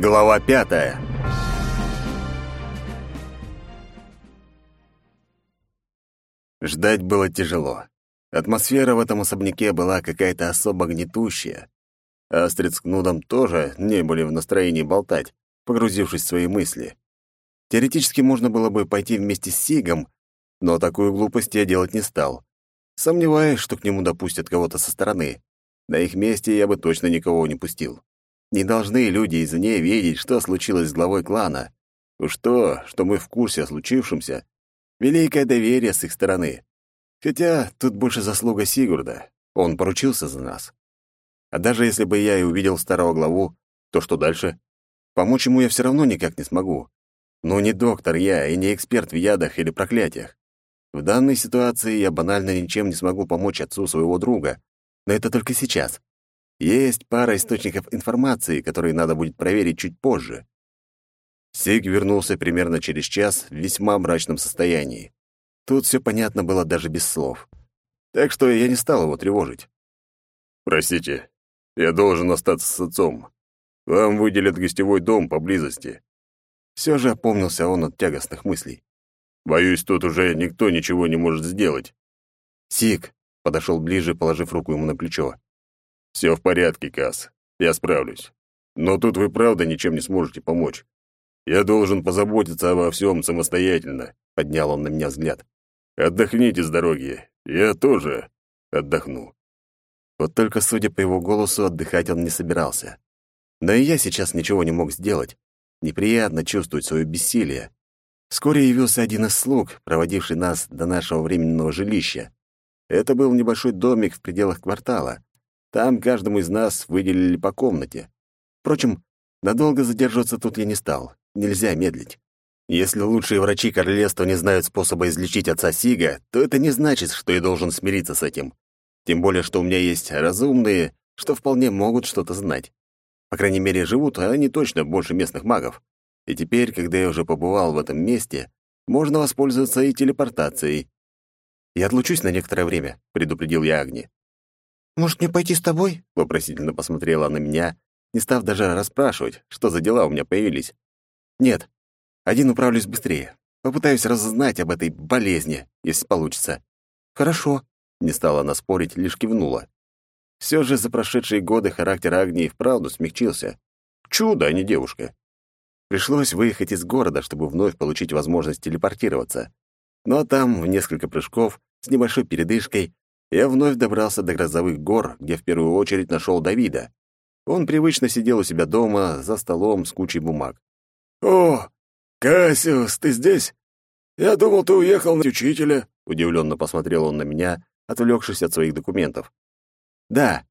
Глава пятая. Ждать было тяжело. Атмосфера в этом особняке была какая-то особо гнетущая. Астрид с Кнудом тоже не были в настроении болтать, погрузившись в свои мысли. Теоретически можно было бы пойти вместе с Сигом, но такую глупость я делать не стал. Сомневаюсь, что к нему допустят кого-то со стороны. На их месте я бы точно никого не пустил. Не должны люди извне видеть, что случилось с главой клана. Уж то, что мы в курсе о случившемся, великое доверие с их стороны. Хотя тут больше заслуга Сигурда. Он поручился за нас. А даже если бы я и увидел старого главу, то что дальше? Помочь ему я все равно никак не смогу. Ну, не доктор я и не эксперт в ядах или проклятиях. В данной ситуации я банально ничем не смогу помочь отцу своего друга. Но это только сейчас. Есть пара источников информации, которые надо будет проверить чуть позже. Сиг вернулся примерно через час в весьма мрачном состоянии. Тут все понятно было даже без слов. Так что я не стал его тревожить. «Простите, я должен остаться с отцом. Вам выделят гостевой дом поблизости». Все же опомнился он от тягостных мыслей. «Боюсь, тут уже никто ничего не может сделать». «Сик», — подошел ближе, положив руку ему на плечо. Все в порядке, Кас. Я справлюсь. Но тут вы правда ничем не сможете помочь. Я должен позаботиться обо всем самостоятельно, поднял он на меня взгляд. Отдохните с дороги. Я тоже отдохну. Вот только, судя по его голосу, отдыхать он не собирался. Но и я сейчас ничего не мог сделать. Неприятно чувствовать свое бессилие. Вскоре явился один из слуг, проводивший нас до нашего временного жилища. Это был небольшой домик в пределах квартала. Там каждому из нас выделили по комнате. Впрочем, надолго задерживаться тут я не стал. Нельзя медлить. Если лучшие врачи королевства не знают способа излечить отца Сига, то это не значит, что я должен смириться с этим. Тем более, что у меня есть разумные, что вполне могут что-то знать. По крайней мере, живут они точно больше местных магов. И теперь, когда я уже побывал в этом месте, можно воспользоваться и телепортацией. «Я отлучусь на некоторое время», — предупредил я Агни. «Может, мне пойти с тобой?» — вопросительно посмотрела на меня, не став даже расспрашивать, что за дела у меня появились. «Нет, один управлюсь быстрее. Попытаюсь разузнать об этой болезни, если получится». «Хорошо», — не стала она спорить, лишь кивнула. Все же за прошедшие годы характер Агнии вправду смягчился. Чудо, а не девушка. Пришлось выехать из города, чтобы вновь получить возможность телепортироваться. Но там, в несколько прыжков, с небольшой передышкой, я вновь добрался до грозовых гор, где в первую очередь нашел Давида. Он привычно сидел у себя дома за столом с кучей бумаг. «О, Кассиус, ты здесь? Я думал, ты уехал на учителя», — удивленно посмотрел он на меня, отвлекшись от своих документов. «Да,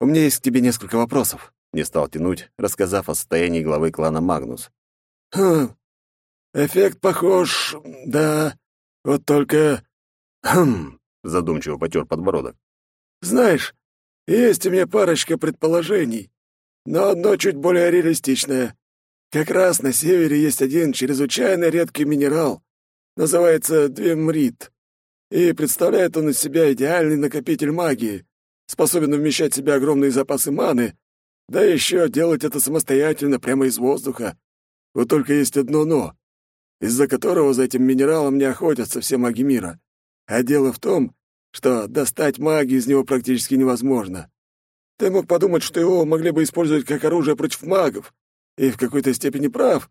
у меня есть к тебе несколько вопросов», — не стал тянуть, рассказав о состоянии главы клана Магнус. «Хм, эффект похож, да, вот только... Хм, задумчиво потер подбородок. Знаешь, есть у меня парочка предположений, но одно чуть более реалистичное. Как раз на севере есть один чрезвычайно редкий минерал. Называется двемрит. И представляет он из себя идеальный накопитель магии, способен вмещать в себя огромные запасы маны, да еще делать это самостоятельно прямо из воздуха. Вот только есть одно «но», из-за которого за этим минералом не охотятся все маги мира. А дело в том, что достать магию из него практически невозможно. Ты мог подумать, что его могли бы использовать как оружие против магов. И в какой-то степени прав.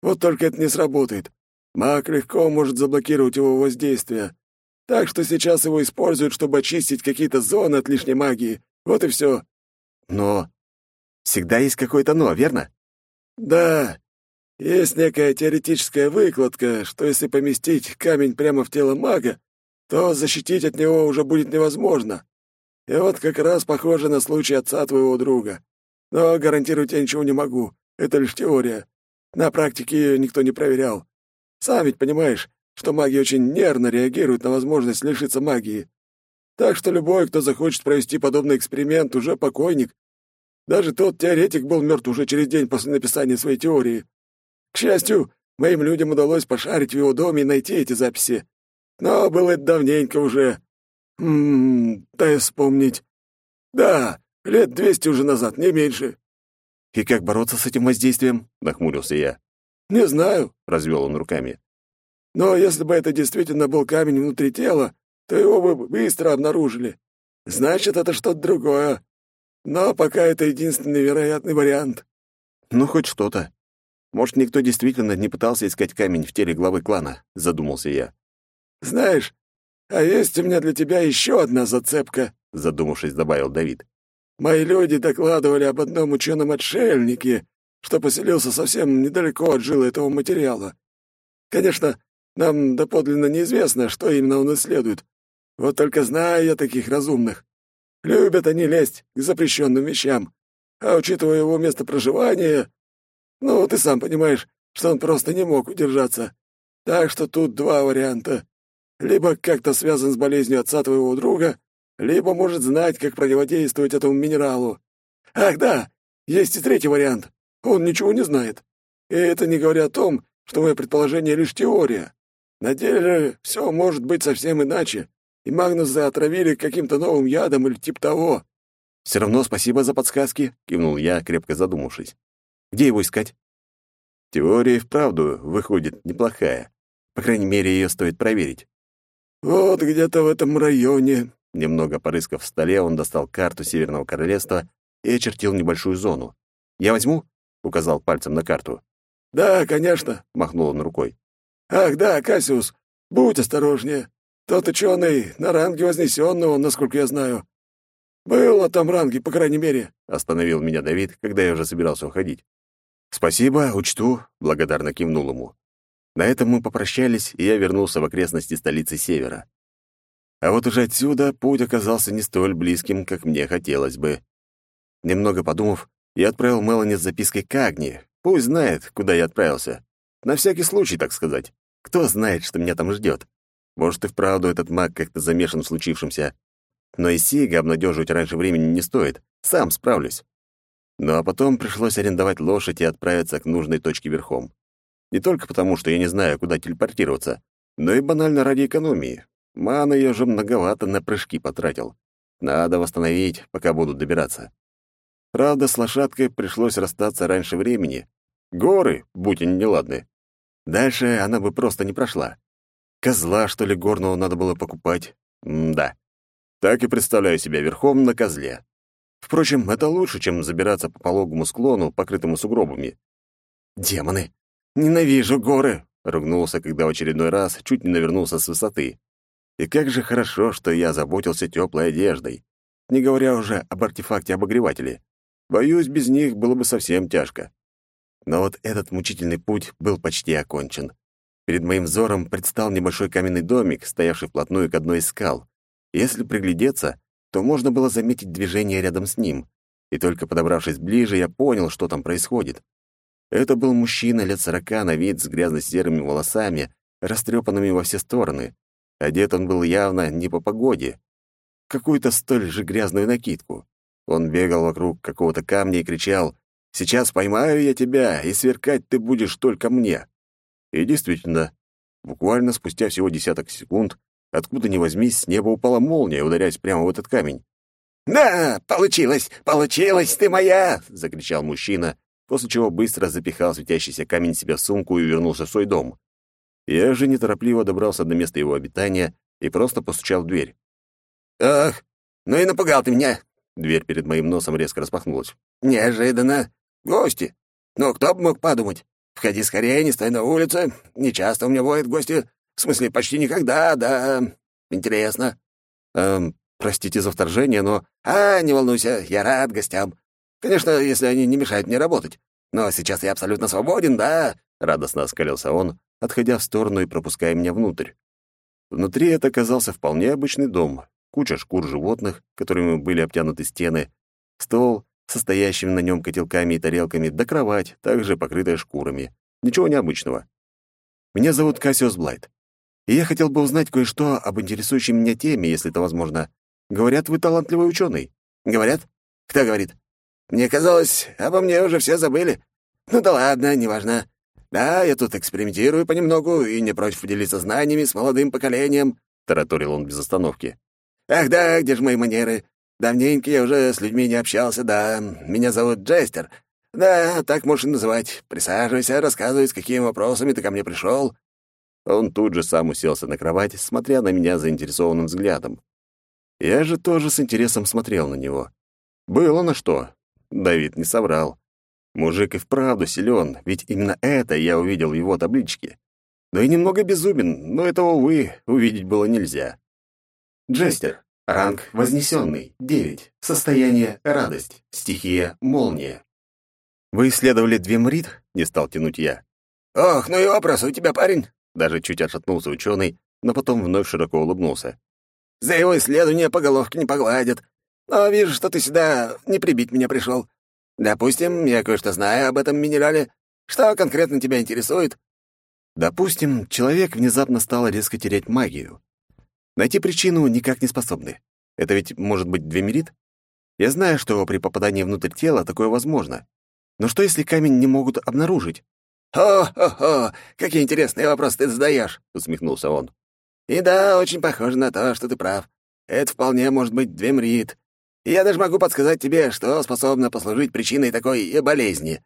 Вот только это не сработает. Маг легко может заблокировать его воздействие. Так что сейчас его используют, чтобы очистить какие-то зоны от лишней магии. Вот и все. Но всегда есть какое-то «но», верно? Да. Есть некая теоретическая выкладка, что если поместить камень прямо в тело мага, то защитить от него уже будет невозможно. И вот как раз похоже на случай отца твоего друга. Но гарантировать я ничего не могу. Это лишь теория. На практике ее никто не проверял. Сам ведь понимаешь, что маги очень нервно реагируют на возможность лишиться магии. Так что любой, кто захочет провести подобный эксперимент, уже покойник. Даже тот теоретик был мертв уже через день после написания своей теории. К счастью, моим людям удалось пошарить в его доме и найти эти записи. Но было это давненько уже. Ммм, дай вспомнить. Да, лет двести уже назад, не меньше. «И как бороться с этим воздействием?» — нахмурился я. «Не знаю», — развел он руками. «Но если бы это действительно был камень внутри тела, то его бы быстро обнаружили. Значит, это что-то другое. Но пока это единственный вероятный вариант». «Ну, хоть что-то. Может, никто действительно не пытался искать камень в теле главы клана?» — задумался я. «Знаешь, а есть у меня для тебя еще одна зацепка», — задумавшись, добавил Давид. «Мои люди докладывали об одном ученом-отшельнике, что поселился совсем недалеко от жилы этого материала. Конечно, нам доподлинно неизвестно, что именно он исследует. Вот только знаю я таких разумных. Любят они лезть к запрещенным вещам. А учитывая его место проживания... Ну, ты сам понимаешь, что он просто не мог удержаться. Так что тут два варианта. Либо как-то связан с болезнью отца твоего друга, либо может знать, как противодействовать этому минералу. Ах, да, есть и третий вариант. Он ничего не знает. И это не говоря о том, что мое предположение лишь теория. На деле все может быть совсем иначе, и Магнуса отравили каким-то новым ядом или типа того. «Все равно спасибо за подсказки», — кивнул я, крепко задумавшись. «Где его искать?» Теория вправду выходит неплохая. По крайней мере, ее стоит проверить. «Вот где-то в этом районе». Немного порыскав в столе, он достал карту Северного Королевства и очертил небольшую зону. «Я возьму?» указал пальцем на карту. «Да, конечно», — махнул он рукой. «Ах, да, Кассиус, будь осторожнее. Тот ученый на ранге вознесенного, насколько я знаю. Был на том ранге, по крайней мере», — остановил меня Давид, когда я уже собирался уходить. «Спасибо, учту», — благодарно кивнул ему. На этом мы попрощались, и я вернулся в окрестности столицы Севера. А вот уже отсюда путь оказался не столь близким, как мне хотелось бы. Немного подумав, я отправил Мелани с запиской к Агни. Пусть знает, куда я отправился. На всякий случай, так сказать. Кто знает, что меня там ждет. Может, и вправду этот маг как-то замешан в случившемся. Но и Сига обнадеживать раньше времени не стоит. Сам справлюсь. Ну а потом пришлось арендовать лошадь и отправиться к нужной точке верхом. Не только потому, что я не знаю, куда телепортироваться, но и банально ради экономии. Мана я же многовато на прыжки потратил. Надо восстановить, пока буду добираться. Правда, с лошадкой пришлось расстаться раньше времени. Горы, будь они неладны. Дальше она бы просто не прошла. Козла, что ли, горного надо было покупать? М да. Так и представляю себя верхом на козле. Впрочем, это лучше, чем забираться по пологому склону, покрытому сугробами. «Демоны! Ненавижу горы!» — ругнулся, когда в очередной раз чуть не навернулся с высоты. И как же хорошо, что я заботился теплой одеждой, не говоря уже об артефакте-обогревателе. Боюсь, без них было бы совсем тяжко. Но вот этот мучительный путь был почти окончен. Перед моим взором предстал небольшой каменный домик, стоявший вплотную к одной из скал. Если приглядеться, то можно было заметить движение рядом с ним. И только подобравшись ближе, я понял, что там происходит. Это был мужчина лет сорока на вид с грязно-серыми волосами, растрепанными во все стороны. Одет он был явно не по погоде. Какую-то столь же грязную накидку. Он бегал вокруг какого-то камня и кричал «Сейчас поймаю я тебя, и сверкать ты будешь только мне». И действительно, буквально спустя всего десяток секунд, откуда ни возьмись, с неба упала молния, ударяясь прямо в этот камень. «Да, получилось, получилось, ты моя!» — закричал мужчина, после чего быстро запихал светящийся камень себе в сумку и вернулся в свой дом. Я же неторопливо добрался до места его обитания и просто постучал в дверь. «Ах, ну и напугал ты меня! Дверь перед моим носом резко распахнулась. «Неожиданно. Гости. Ну, кто бы мог подумать? Входи скорее, не стой на улице. Не часто у меня бывают гости. В смысле, почти никогда, да. Интересно». «Эм, простите за вторжение, но...» «А, не волнуйся, я рад гостям. Конечно, если они не мешают мне работать. Но сейчас я абсолютно свободен, да?» Радостно оскалился он, отходя в сторону и пропуская меня внутрь. Внутри это оказался вполне обычный дом, куча шкур животных, которыми были обтянуты стены, стол, состоящим на нем котелками и тарелками, да кровать, также покрытая шкурами. Ничего необычного. Меня зовут Кассиус Блайт. И я хотел бы узнать кое-что об интересующей меня теме, если это возможно. Говорят, вы талантливый ученый. Говорят? Кто говорит? Мне казалось, обо мне уже все забыли. Ну да ладно, неважно. Да, я тут экспериментирую понемногу и не против поделиться знаниями с молодым поколением, тараторил он без остановки. «Ах да, где же мои манеры? Давненько я уже с людьми не общался, да. Меня зовут Джестер. «Да, так можешь и называть. Присаживайся, рассказывай, с какими вопросами ты ко мне пришел. Он тут же сам уселся на кровать, смотря на меня заинтересованным взглядом. Я же тоже с интересом смотрел на него. Было на что. Давид не соврал. Мужик и вправду силен, ведь именно это я увидел в его табличке. Да и немного безумен, но этого, увы, увидеть было нельзя. Джестер. Ранг вознесенный. 9. Состояние радость. Стихия молния. Вы исследовали Двемрит? Не стал тянуть я. Ох, ну и вопрос у тебя, парень. Даже чуть отшатнулся ученый, но потом вновь широко улыбнулся. За его исследование по головке не погладят. Но вижу, что ты сюда не прибить меня пришел. Допустим, я кое-что знаю об этом минерале. Что конкретно тебя интересует? Допустим, человек внезапно стал резко терять магию. Найти причину никак не способны. Это ведь может быть двемерит? Я знаю, что при попадании внутрь тела такое возможно. Но что, если камень не могут обнаружить? «Хо-хо-хо! Какие интересные вопросы ты задаешь!» — усмехнулся он. «И да, очень похоже на то, что ты прав. Это вполне может быть двемрит. Я даже могу подсказать тебе, что способно послужить причиной такой болезни.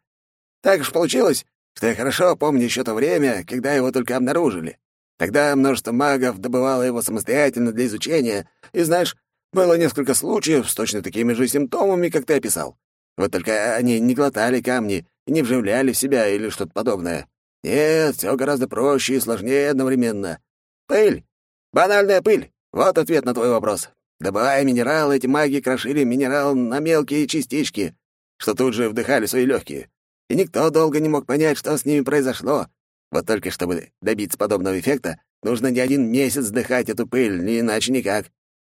Так уж получилось, что я хорошо помню еще то время, когда его только обнаружили. Тогда множество магов добывало его самостоятельно для изучения, и, знаешь, было несколько случаев с точно такими же симптомами, как ты описал. Вот только они не глотали камни и не вживляли в себя или что-то подобное. Нет, все гораздо проще и сложнее одновременно. Пыль. Банальная пыль. Вот ответ на твой вопрос. Добывая минерал, эти маги крошили минерал на мелкие частички, что тут же вдыхали свои легкие. И никто долго не мог понять, что с ними произошло. Вот только чтобы добиться подобного эффекта, нужно не один месяц вдыхать эту пыль, не иначе никак.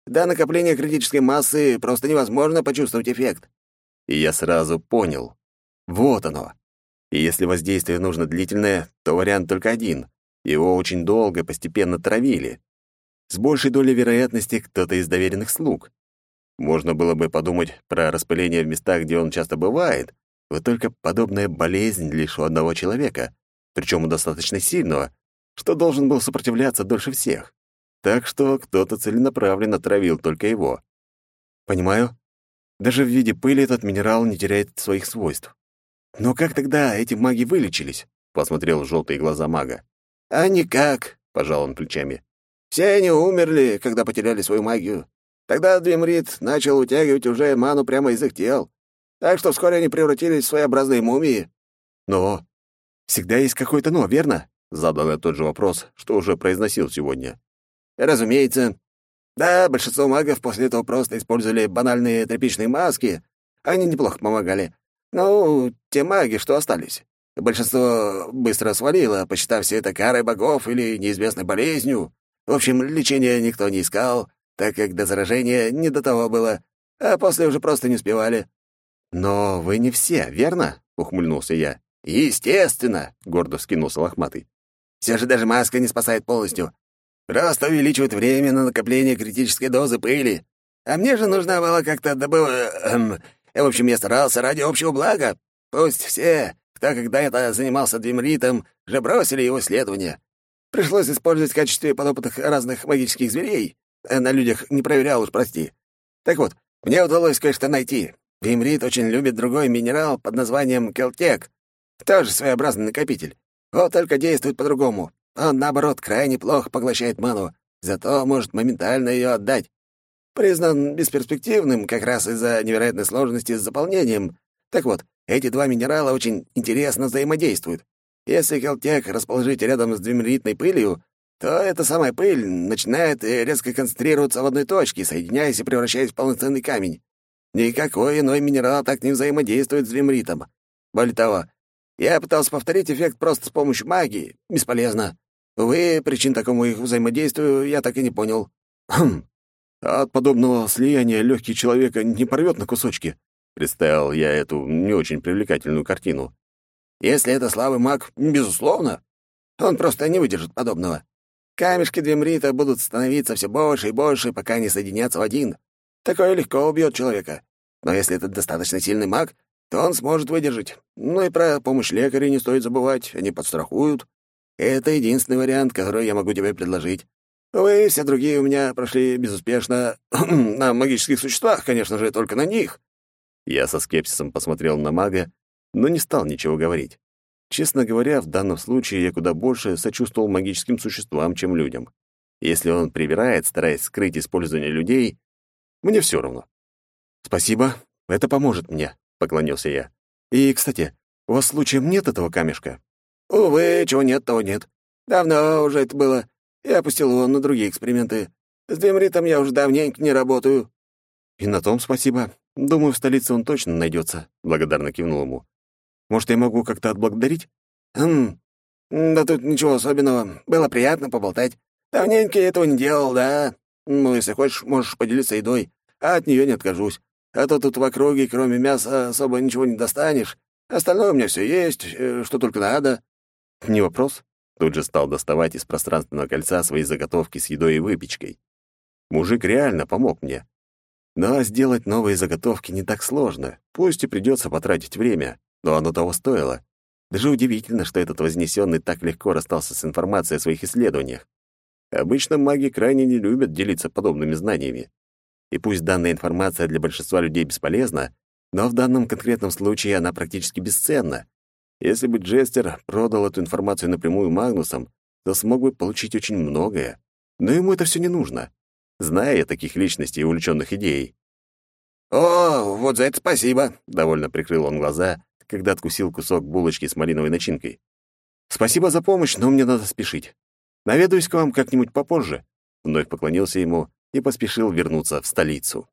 До накопления критической массы просто невозможно почувствовать эффект. И я сразу понял. Вот оно. И если воздействие нужно длительное, то вариант только один. Его очень долго, постепенно травили. С большей долей вероятности кто-то из доверенных слуг. Можно было бы подумать про распыление в местах, где он часто бывает, вот только подобная болезнь лишь у одного человека, причем достаточно сильного, что должен был сопротивляться дольше всех. Так что кто-то целенаправленно травил только его. Понимаю. Даже в виде пыли этот минерал не теряет своих свойств. Но как тогда эти маги вылечились? Посмотрел в желтые глаза мага. А никак, пожал он плечами. Все они умерли, когда потеряли свою магию. Тогда Двемрит начал утягивать уже ману прямо из их тел. Так что вскоре они превратились в своеобразные мумии. Но всегда есть какое-то «но», верно? Задал я тот же вопрос, что уже произносил сегодня. Разумеется. Да, большинство магов после этого просто использовали банальные тряпичные маски. Они неплохо помогали. Ну, те маги, что остались. Большинство быстро свалило, посчитав все это карой богов или неизвестной болезнью. В общем, лечения никто не искал, так как до заражения не до того было, а после уже просто не успевали. «Но вы не все, верно?» — ухмыльнулся я. «Естественно!» — гордо вскинулся лохматый. «Все же даже маска не спасает полностью. Просто увеличивает время на накопление критической дозы пыли. А мне же нужна была как-то добывать... Эм, в общем, я старался ради общего блага. Пусть все, кто когда-то занимался двимритом, же бросили его исследования. Пришлось использовать в качестве подопытных разных магических зверей. Э, на людях не проверял уж, прости. Так вот, мне удалось кое-что найти. Двимрит очень любит другой минерал под названием келтек. Тоже своеобразный накопитель. Вот только действует по-другому. Он, наоборот, крайне плохо поглощает ману, зато может моментально ее отдать. Признан бесперспективным как раз из-за невероятной сложности с заполнением. Так вот, эти два минерала очень интересно взаимодействуют. Если келтек расположить рядом с двемеритной пылью, то эта самая пыль начинает резко концентрироваться в одной точке, соединяясь и превращаясь в полноценный камень. Никакой иной минерал так не взаимодействует с двемритом. Более того, я пытался повторить эффект просто с помощью магии. Бесполезно. Увы, причин такому их взаимодействию я так и не понял. Хм. От подобного слияния легкий человека не порвет на кусочки. Представил я эту не очень привлекательную картину. Если это слабый маг, безусловно. Он просто не выдержит подобного. Камешки Двемрита будут становиться все больше и больше, пока не соединятся в один. Такое легко убьет человека. Но если это достаточно сильный маг, то он сможет выдержать. Ну и про помощь лекаря не стоит забывать, они подстрахуют. Это единственный вариант, который я могу тебе предложить. Вы все другие у меня прошли безуспешно на магических существах, конечно же, только на них. Я со скепсисом посмотрел на мага, но не стал ничего говорить. Честно говоря, в данном случае я куда больше сочувствовал магическим существам, чем людям. Если он привирает, стараясь скрыть использование людей, мне все равно. «Спасибо, это поможет мне», — поклонился я. «И, кстати, у вас случаем нет этого камешка?» «Увы, чего нет, того нет. Давно уже это было. Я опустил его на другие эксперименты. С Демритом я уже давненько не работаю». «И на том спасибо. Думаю, в столице он точно найдется», — благодарно кивнул ему. Может, я могу как-то отблагодарить? Хм, да тут ничего особенного. Было приятно поболтать. Давненько я этого не делал, да? Ну, если хочешь, можешь поделиться едой, а от нее не откажусь. А то тут в округе, кроме мяса, особо ничего не достанешь. Остальное у меня все есть, э, что только надо». «Не вопрос». Тут же стал доставать из пространственного кольца свои заготовки с едой и выпечкой. Мужик реально помог мне. Но сделать новые заготовки не так сложно, пусть и придется потратить время но оно того стоило. Даже удивительно, что этот вознесенный так легко расстался с информацией о своих исследованиях. Обычно маги крайне не любят делиться подобными знаниями. И пусть данная информация для большинства людей бесполезна, но в данном конкретном случае она практически бесценна. Если бы Джестер продал эту информацию напрямую Магнусам, то смог бы получить очень многое. Но ему это все не нужно, зная я таких личностей и увлеченных идеей. «О, вот за это спасибо!» — довольно прикрыл он глаза когда откусил кусок булочки с малиновой начинкой. «Спасибо за помощь, но мне надо спешить. Наведаюсь к вам как-нибудь попозже». Вновь поклонился ему и поспешил вернуться в столицу.